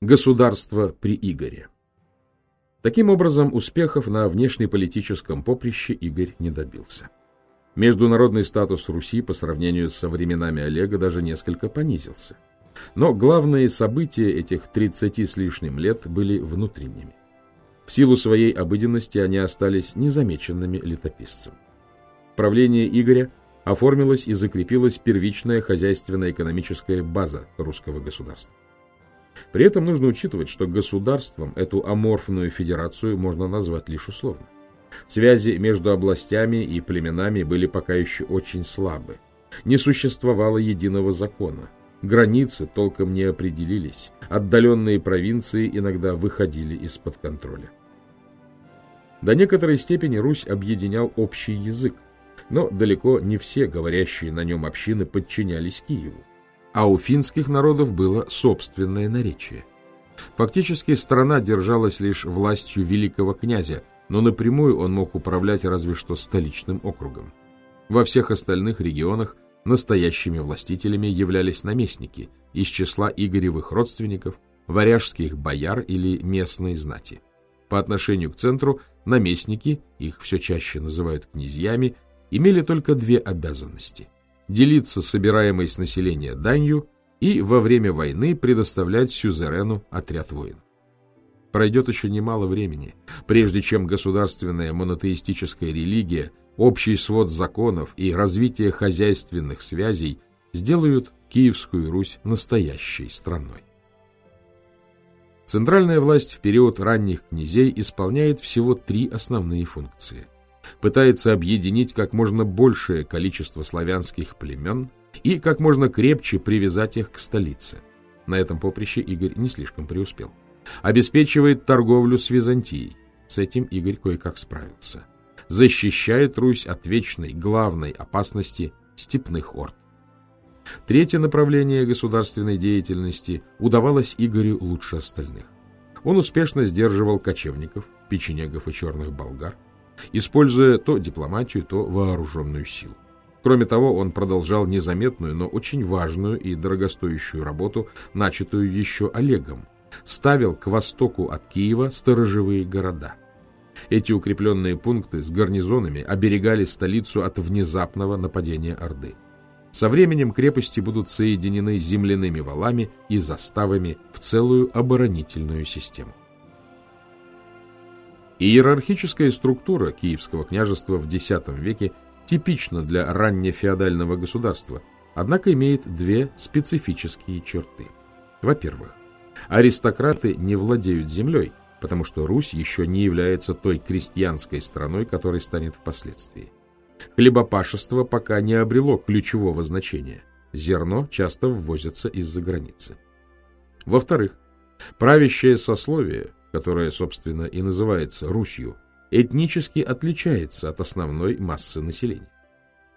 Государство при Игоре. Таким образом, успехов на внешнеполитическом поприще Игорь не добился. Международный статус Руси по сравнению со временами Олега даже несколько понизился. Но главные события этих 30 с лишним лет были внутренними. В силу своей обыденности они остались незамеченными летописцем. Правление Игоря оформилась и закрепилась первичная хозяйственно-экономическая база русского государства. При этом нужно учитывать, что государством эту аморфную федерацию можно назвать лишь условно. Связи между областями и племенами были пока еще очень слабы. Не существовало единого закона. Границы толком не определились. Отдаленные провинции иногда выходили из-под контроля. До некоторой степени Русь объединял общий язык, но далеко не все говорящие на нем общины подчинялись Киеву а у финских народов было собственное наречие. Фактически страна держалась лишь властью великого князя, но напрямую он мог управлять разве что столичным округом. Во всех остальных регионах настоящими властителями являлись наместники из числа Игоревых родственников, варяжских бояр или местной знати. По отношению к центру наместники, их все чаще называют князьями, имели только две обязанности делиться собираемой с населения данью и во время войны предоставлять сюзерену отряд воинов. Пройдет еще немало времени, прежде чем государственная монотеистическая религия, общий свод законов и развитие хозяйственных связей сделают Киевскую Русь настоящей страной. Центральная власть в период ранних князей исполняет всего три основные функции пытается объединить как можно большее количество славянских племен и как можно крепче привязать их к столице. На этом поприще Игорь не слишком преуспел. Обеспечивает торговлю с Византией. С этим Игорь кое-как справился. Защищает Русь от вечной, главной опасности степных орд. Третье направление государственной деятельности удавалось Игорю лучше остальных. Он успешно сдерживал кочевников, печенегов и черных болгар, используя то дипломатию, то вооруженную силу. Кроме того, он продолжал незаметную, но очень важную и дорогостоящую работу, начатую еще Олегом. Ставил к востоку от Киева сторожевые города. Эти укрепленные пункты с гарнизонами оберегали столицу от внезапного нападения Орды. Со временем крепости будут соединены земляными валами и заставами в целую оборонительную систему. Иерархическая структура Киевского княжества в X веке типична для раннефеодального государства, однако имеет две специфические черты. Во-первых, аристократы не владеют землей, потому что Русь еще не является той крестьянской страной, которой станет впоследствии. Хлебопашество пока не обрело ключевого значения. Зерно часто ввозится из-за границы. Во-вторых, правящее сословие которая, собственно, и называется Русью, этнически отличается от основной массы населения.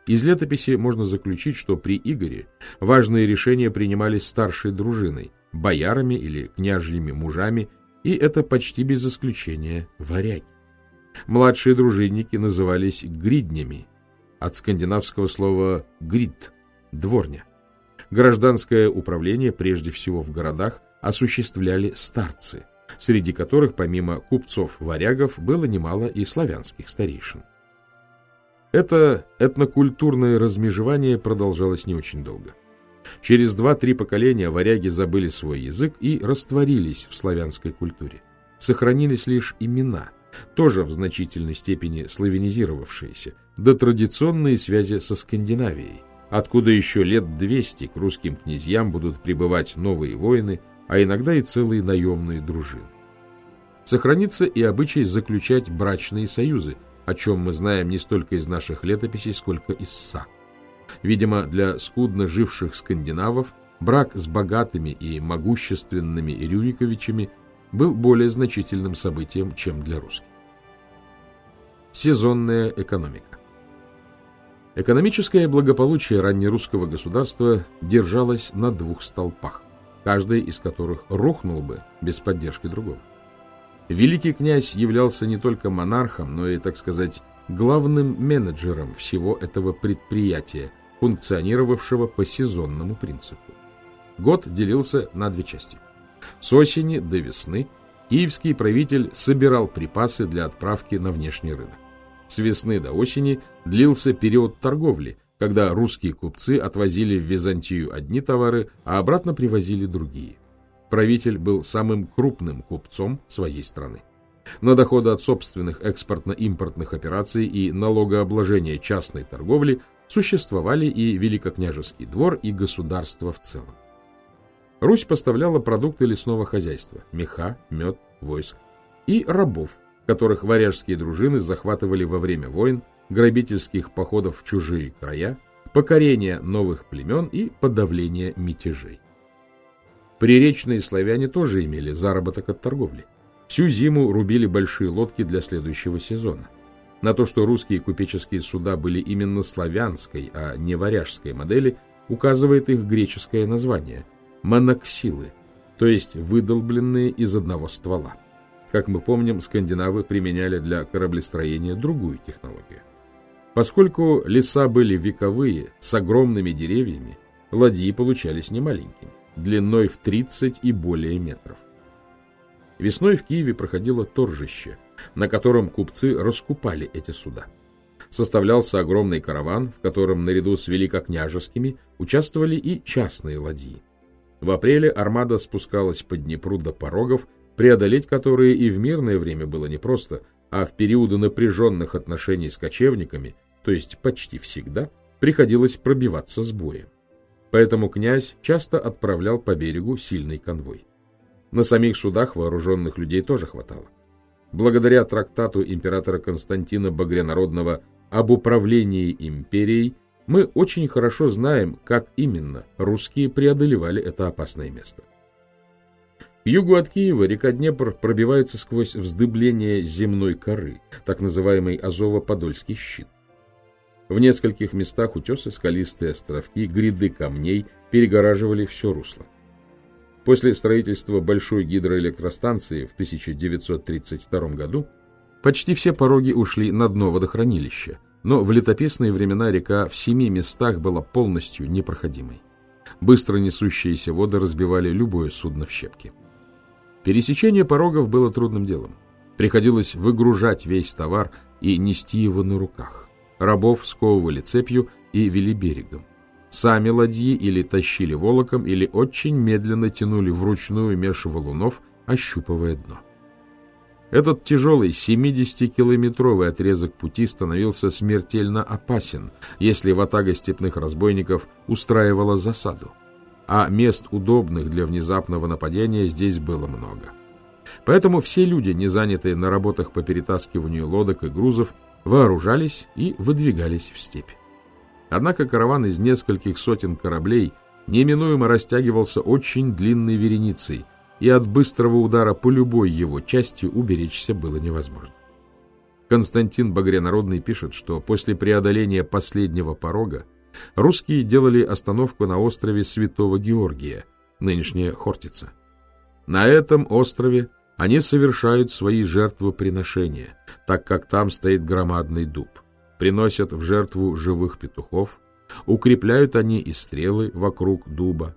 Из летописи можно заключить, что при Игоре важные решения принимались старшей дружиной, боярами или княжьими мужами, и это почти без исключения варяги. Младшие дружинники назывались гриднями, от скандинавского слова «грид» — дворня. Гражданское управление, прежде всего в городах, осуществляли старцы – среди которых помимо купцов-варягов было немало и славянских старейшин. Это этнокультурное размежевание продолжалось не очень долго. Через два-три поколения варяги забыли свой язык и растворились в славянской культуре. Сохранились лишь имена, тоже в значительной степени славянизировавшиеся, до традиционные связи со Скандинавией, откуда еще лет 200 к русским князьям будут прибывать новые воины – а иногда и целые наемные дружины. Сохранится и обычай заключать брачные союзы, о чем мы знаем не столько из наших летописей, сколько из СА. Видимо, для скудно живших скандинавов брак с богатыми и могущественными Рюриковичами был более значительным событием, чем для русских. Сезонная экономика Экономическое благополучие раннерусского государства держалось на двух столпах каждый из которых рухнул бы без поддержки другого. Великий князь являлся не только монархом, но и, так сказать, главным менеджером всего этого предприятия, функционировавшего по сезонному принципу. Год делился на две части. С осени до весны киевский правитель собирал припасы для отправки на внешний рынок. С весны до осени длился период торговли, когда русские купцы отвозили в Византию одни товары, а обратно привозили другие. Правитель был самым крупным купцом своей страны. На доходы от собственных экспортно-импортных операций и налогообложения частной торговли существовали и Великокняжеский двор, и государство в целом. Русь поставляла продукты лесного хозяйства – меха, мед, войск и рабов, которых варяжские дружины захватывали во время войн, грабительских походов в чужие края, покорения новых племен и подавления мятежей. Приречные славяне тоже имели заработок от торговли. Всю зиму рубили большие лодки для следующего сезона. На то, что русские купеческие суда были именно славянской, а не варяжской модели, указывает их греческое название – моноксилы, то есть выдолбленные из одного ствола. Как мы помним, скандинавы применяли для кораблестроения другую технологию. Поскольку леса были вековые, с огромными деревьями, ладьи получались немаленькими, длиной в 30 и более метров. Весной в Киеве проходило торжище, на котором купцы раскупали эти суда. Составлялся огромный караван, в котором наряду с великокняжескими участвовали и частные ладьи. В апреле армада спускалась по Днепру до порогов, преодолеть которые и в мирное время было непросто, а в периоды напряженных отношений с кочевниками, то есть почти всегда, приходилось пробиваться с боем. Поэтому князь часто отправлял по берегу сильный конвой. На самих судах вооруженных людей тоже хватало. Благодаря трактату императора Константина Багрянародного об управлении империей мы очень хорошо знаем, как именно русские преодолевали это опасное место. К югу от Киева река Днепр пробивается сквозь вздыбление земной коры, так называемый Азово-Подольский щит. В нескольких местах утесы, скалистые островки, гряды камней перегораживали все русло. После строительства большой гидроэлектростанции в 1932 году почти все пороги ушли на дно водохранилища, но в летописные времена река в семи местах была полностью непроходимой. Быстро несущиеся воды разбивали любое судно в щепки. Пересечение порогов было трудным делом. Приходилось выгружать весь товар и нести его на руках. Рабов сковывали цепью и вели берегом. Сами ладьи или тащили волоком, или очень медленно тянули вручную меж валунов, ощупывая дно. Этот тяжелый 70-километровый отрезок пути становился смертельно опасен, если ватага степных разбойников устраивала засаду. А мест, удобных для внезапного нападения, здесь было много. Поэтому все люди, не занятые на работах по перетаскиванию лодок и грузов, вооружались и выдвигались в степь. Однако караван из нескольких сотен кораблей неминуемо растягивался очень длинной вереницей, и от быстрого удара по любой его части уберечься было невозможно. Константин Багрянародный пишет, что после преодоления последнего порога русские делали остановку на острове Святого Георгия, нынешняя Хортица. На этом острове они совершают свои жертвоприношения, так как там стоит громадный дуб – приносят в жертву живых петухов, укрепляют они и стрелы вокруг дуба,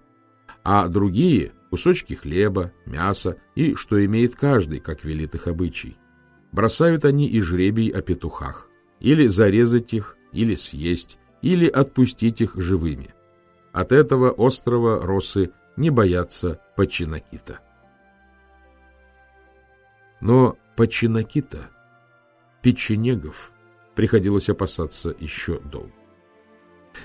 а другие — кусочки хлеба, мяса и, что имеет каждый, как велит их обычай. Бросают они и жребий о петухах, или зарезать их, или съесть, или отпустить их живыми. От этого острова росы не боятся Починакита. Но Починакита, печенегов, приходилось опасаться еще долго.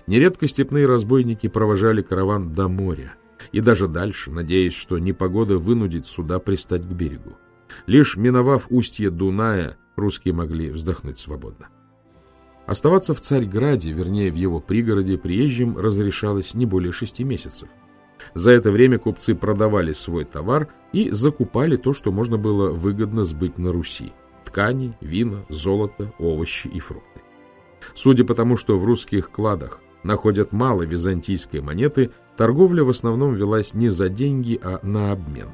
Нередко степные разбойники провожали караван до моря и даже дальше, надеясь, что непогода вынудит суда пристать к берегу. Лишь миновав устье Дуная, русские могли вздохнуть свободно. Оставаться в Царьграде, вернее, в его пригороде, приезжим разрешалось не более шести месяцев. За это время купцы продавали свой товар и закупали то, что можно было выгодно сбыть на Руси ткани, вина, золото, овощи и фрукты. Судя по тому, что в русских кладах находят мало византийской монеты, торговля в основном велась не за деньги, а на обмен.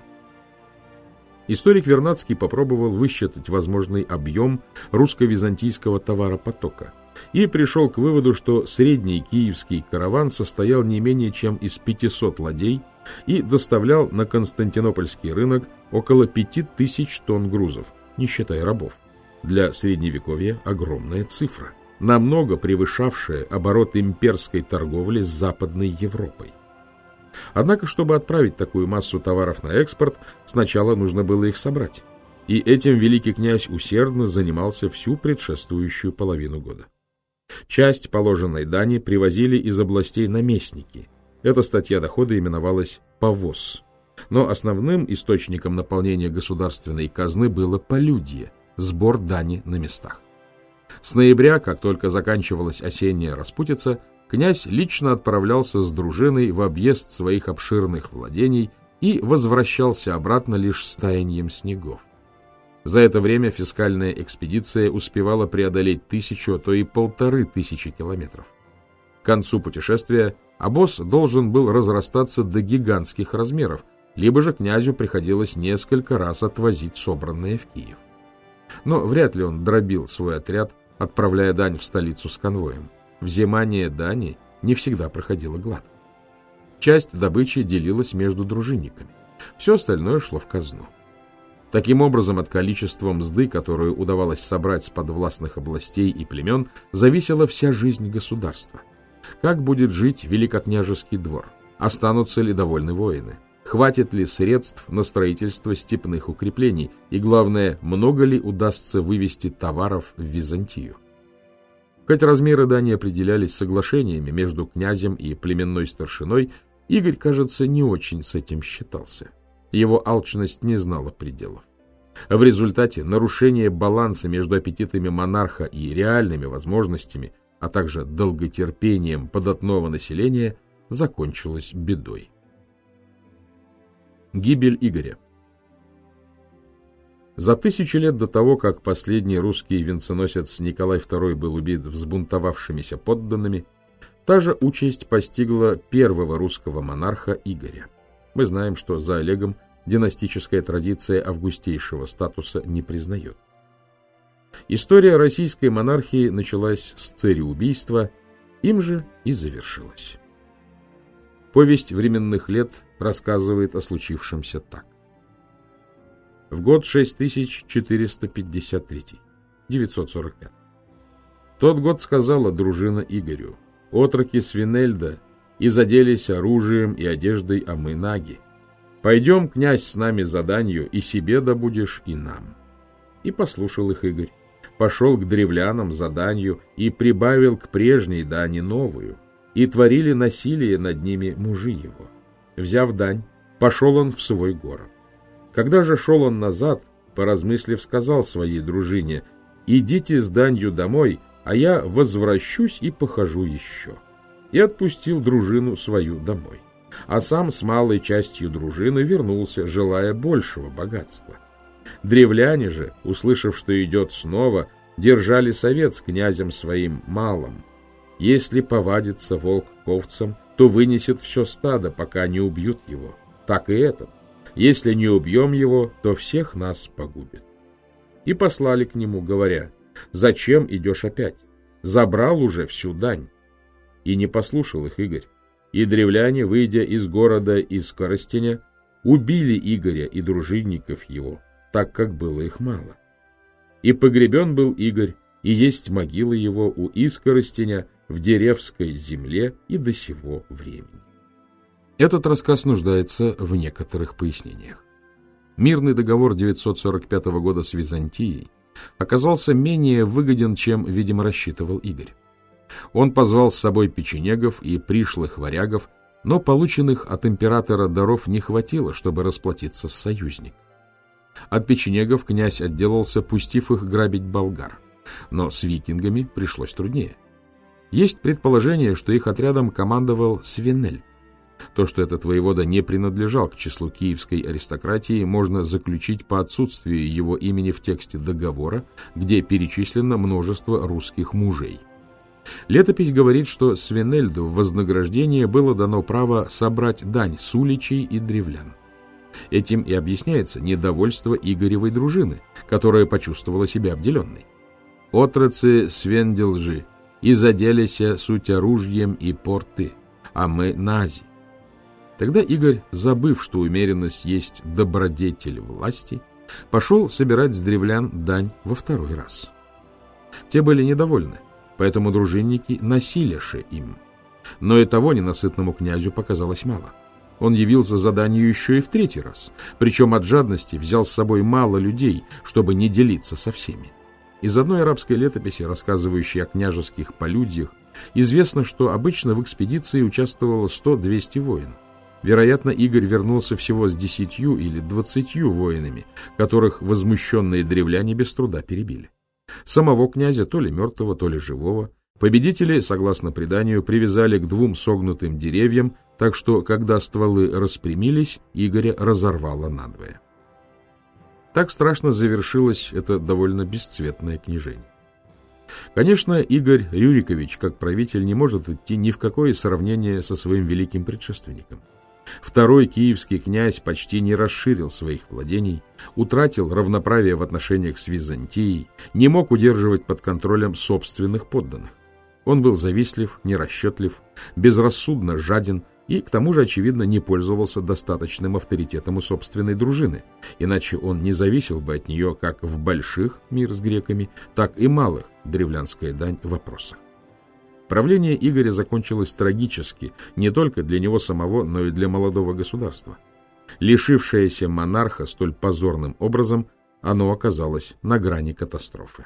Историк Вернадский попробовал высчитать возможный объем русско-византийского товаропотока и пришел к выводу, что средний киевский караван состоял не менее чем из 500 ладей, и доставлял на Константинопольский рынок около 5000 тонн грузов, не считая рабов. Для Средневековья огромная цифра, намного превышавшая оборот имперской торговли с Западной Европой. Однако, чтобы отправить такую массу товаров на экспорт, сначала нужно было их собрать. И этим великий князь усердно занимался всю предшествующую половину года. Часть положенной дани привозили из областей наместники. Эта статья дохода именовалась «повоз». Но основным источником наполнения государственной казны было полюдье, сбор дани на местах. С ноября, как только заканчивалась осенняя распутица, князь лично отправлялся с дружиной в объезд своих обширных владений и возвращался обратно лишь с таянием снегов. За это время фискальная экспедиция успевала преодолеть тысячу, а то и полторы тысячи километров. К концу путешествия обоз должен был разрастаться до гигантских размеров, либо же князю приходилось несколько раз отвозить собранное в Киев. Но вряд ли он дробил свой отряд, отправляя дань в столицу с конвоем. Взимание дани не всегда проходило гладко. Часть добычи делилась между дружинниками. Все остальное шло в казну. Таким образом, от количества мзды, которую удавалось собрать с подвластных областей и племен, зависела вся жизнь государства. Как будет жить великокняжеский двор? Останутся ли довольны воины? Хватит ли средств на строительство степных укреплений? И главное, много ли удастся вывести товаров в Византию? Хоть размеры дани определялись соглашениями между князем и племенной старшиной, Игорь, кажется, не очень с этим считался. Его алчность не знала пределов. В результате нарушение баланса между аппетитами монарха и реальными возможностями, а также долготерпением податного населения, закончилось бедой. Гибель Игоря За тысячи лет до того, как последний русский венценосец Николай II был убит взбунтовавшимися подданными, та же участь постигла первого русского монарха Игоря. Мы знаем, что за Олегом династическая традиция августейшего статуса не признает. История российской монархии началась с цареубийства, им же и завершилась. Повесть временных лет рассказывает о случившемся так. В год 6453, 945. Тот год сказала дружина Игорю, отроки Свинельда и заделись оружием и одеждой, а мы наги. Пойдем, князь, с нами за данью, и себе добудешь, и нам. И послушал их Игорь. Пошел к древлянам за данью и прибавил к прежней дани новую. И творили насилие над ними мужи его. Взяв дань, пошел он в свой город. Когда же шел он назад, поразмыслив, сказал своей дружине, «Идите с данью домой, а я возвращусь и похожу еще». И отпустил дружину свою домой а сам с малой частью дружины вернулся, желая большего богатства. Древляне же, услышав, что идет снова, держали совет с князем своим малым. Если повадится волк ковцам, то вынесет все стадо, пока не убьют его. Так и этот. Если не убьем его, то всех нас погубит. И послали к нему, говоря, «Зачем идешь опять? Забрал уже всю дань». И не послушал их Игорь и древляне, выйдя из города из Коростеня, убили Игоря и дружинников его, так как было их мало. И погребен был Игорь, и есть могила его у Искоростеня в деревской земле и до сего времени. Этот рассказ нуждается в некоторых пояснениях. Мирный договор 945 года с Византией оказался менее выгоден, чем, видимо, рассчитывал Игорь. Он позвал с собой печенегов и пришлых варягов, но полученных от императора даров не хватило, чтобы расплатиться с союзником. От печенегов князь отделался, пустив их грабить болгар. Но с викингами пришлось труднее. Есть предположение, что их отрядом командовал Свинель. То, что этот воевода не принадлежал к числу киевской аристократии, можно заключить по отсутствию его имени в тексте договора, где перечислено множество русских мужей. Летопись говорит, что Свинельду в вознаграждение было дано право собрать дань с уличей и древлян. Этим и объясняется недовольство Игоревой дружины, которая почувствовала себя обделенной. «Отрацы свенделжи, и заделися суть оружием и порты, а мы нази». Тогда Игорь, забыв, что умеренность есть добродетель власти, пошел собирать с древлян дань во второй раз. Те были недовольны, поэтому дружинники насилише им. Но и того ненасытному князю показалось мало. Он явился заданию еще и в третий раз, причем от жадности взял с собой мало людей, чтобы не делиться со всеми. Из одной арабской летописи, рассказывающей о княжеских полюдьях, известно, что обычно в экспедиции участвовало 100-200 воинов. Вероятно, Игорь вернулся всего с десятью или двадцатью воинами, которых возмущенные древляне без труда перебили. Самого князя, то ли мертвого, то ли живого, победители, согласно преданию, привязали к двум согнутым деревьям, так что, когда стволы распрямились, Игоря разорвало надвое. Так страшно завершилось это довольно бесцветное княжение. Конечно, Игорь Рюрикович, как правитель, не может идти ни в какое сравнение со своим великим предшественником. Второй киевский князь почти не расширил своих владений, утратил равноправие в отношениях с Византией, не мог удерживать под контролем собственных подданных. Он был завистлив, нерасчетлив, безрассудно жаден и, к тому же, очевидно, не пользовался достаточным авторитетом у собственной дружины, иначе он не зависел бы от нее как в больших мир с греками, так и малых древлянская дань вопросах. Правление Игоря закончилось трагически не только для него самого, но и для молодого государства. Лишившееся монарха столь позорным образом, оно оказалось на грани катастрофы.